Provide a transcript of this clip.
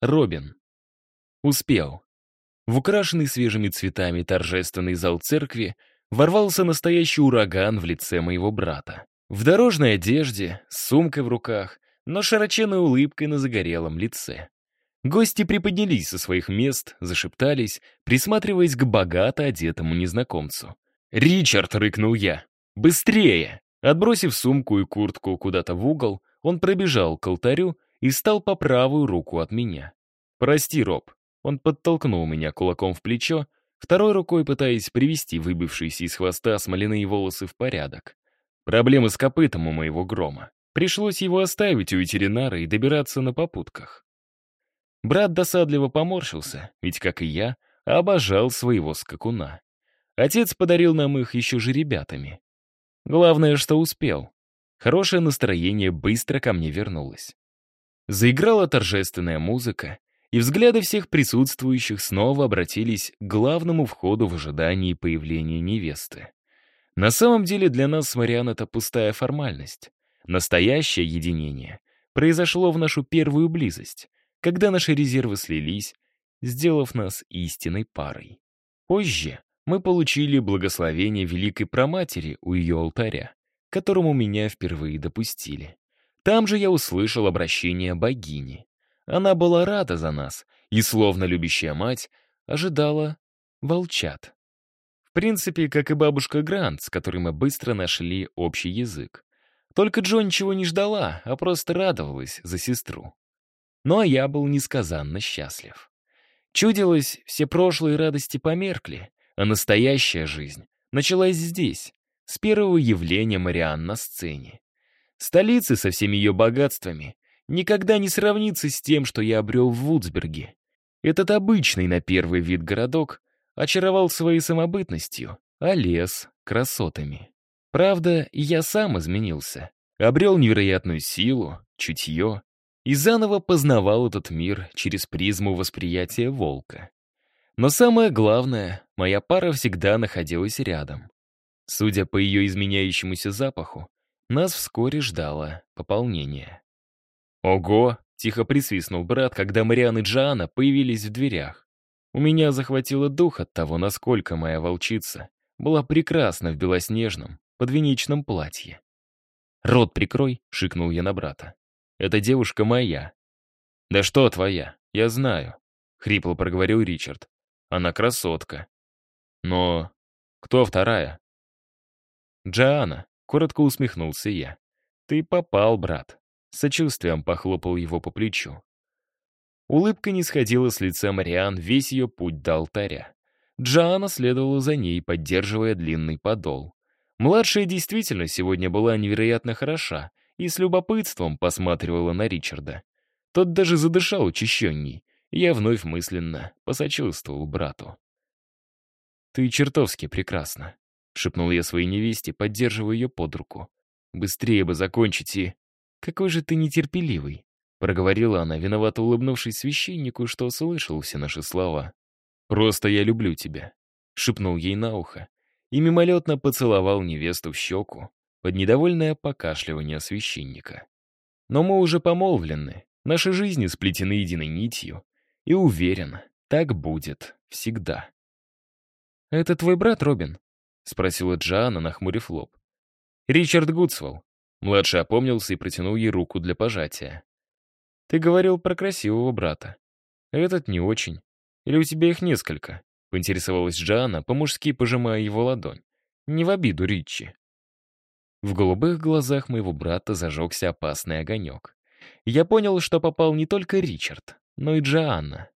Робин. Успел. В украшенный свежими цветами торжественный зал церкви ворвался настоящий ураган в лице моего брата. В дорожной одежде, с сумкой в руках, но широченной улыбкой на загорелом лице. Гости приподнялись со своих мест, зашептались, присматриваясь к богато одетому незнакомцу. «Ричард!» — рыкнул я. «Быстрее!» Отбросив сумку и куртку куда-то в угол, он пробежал к алтарю и встал по правую руку от меня. «Прости, Роб». Он подтолкнул меня кулаком в плечо, второй рукой пытаясь привести выбившиеся из хвоста смоляные волосы в порядок. Проблемы с копытом у моего грома. Пришлось его оставить у ветеринара и добираться на попутках. Брат досадливо поморщился, ведь, как и я, обожал своего скакуна. Отец подарил нам их еще же ребятами. Главное, что успел. Хорошее настроение быстро ко мне вернулось. Заиграла торжественная музыка, и взгляды всех присутствующих снова обратились к главному входу в ожидании появления невесты. На самом деле для нас с Мариан это пустая формальность. Настоящее единение произошло в нашу первую близость, когда наши резервы слились, сделав нас истинной парой. Позже мы получили благословение Великой Проматери у ее алтаря, которому меня впервые допустили. Там же я услышал обращение богини. Она была рада за нас и, словно любящая мать, ожидала волчат. В принципе, как и бабушка Грант, с которой мы быстро нашли общий язык. Только Джо ничего не ждала, а просто радовалась за сестру. Ну а я был несказанно счастлив. Чудилось, все прошлые радости померкли, а настоящая жизнь началась здесь, с первого явления Мариан на сцене. Столица со всеми ее богатствами никогда не сравнится с тем, что я обрел в Вудсберге. Этот обычный на первый вид городок очаровал своей самобытностью, а лес — красотами. Правда, я сам изменился, обрел невероятную силу, чутье и заново познавал этот мир через призму восприятия волка. Но самое главное, моя пара всегда находилась рядом. Судя по ее изменяющемуся запаху, нас вскоре ждало пополнение. «Ого!» — тихо присвистнул брат, когда Мариан и Джоанна появились в дверях. У меня захватило дух от того, насколько моя волчица была прекрасна в белоснежном, подвенечном платье. «Рот прикрой!» — шикнул я на брата. «Эта девушка моя». «Да что твоя? Я знаю», — хрипло проговорил Ричард. «Она красотка». «Но кто вторая?» «Джоанна», — коротко усмехнулся я. «Ты попал, брат». Сочувствием похлопал его по плечу. Улыбка не сходила с лица Мариан весь ее путь до алтаря. Джоанна следовала за ней, поддерживая длинный подол. Младшая действительно сегодня была невероятно хороша и с любопытством посматривала на Ричарда. Тот даже задышал учащенней, и я вновь мысленно посочувствовал брату. «Ты чертовски прекрасна», — шепнул я своей невесте, поддерживая ее под руку. «Быстрее бы закончить и...» «Какой же ты нетерпеливый», — проговорила она, виновато улыбнувшись священнику, что услышал все наши слова. «Просто я люблю тебя», — шепнул ей на ухо и мимолетно поцеловал невесту в щеку под недовольное покашливание священника. Но мы уже помолвлены, наши жизни сплетены единой нитью, и уверен, так будет всегда. «Это твой брат, Робин?» — спросила Джоанна, нахмурив лоб. «Ричард Гудсвелл», Младший опомнился и протянул ей руку для пожатия. «Ты говорил про красивого брата. Этот не очень. Или у тебя их несколько?» — поинтересовалась Джоанна, по-мужски пожимая его ладонь. «Не в обиду Ричи». В голубых глазах моего брата зажегся опасный огонек. Я понял, что попал не только Ричард, но и Джоанна.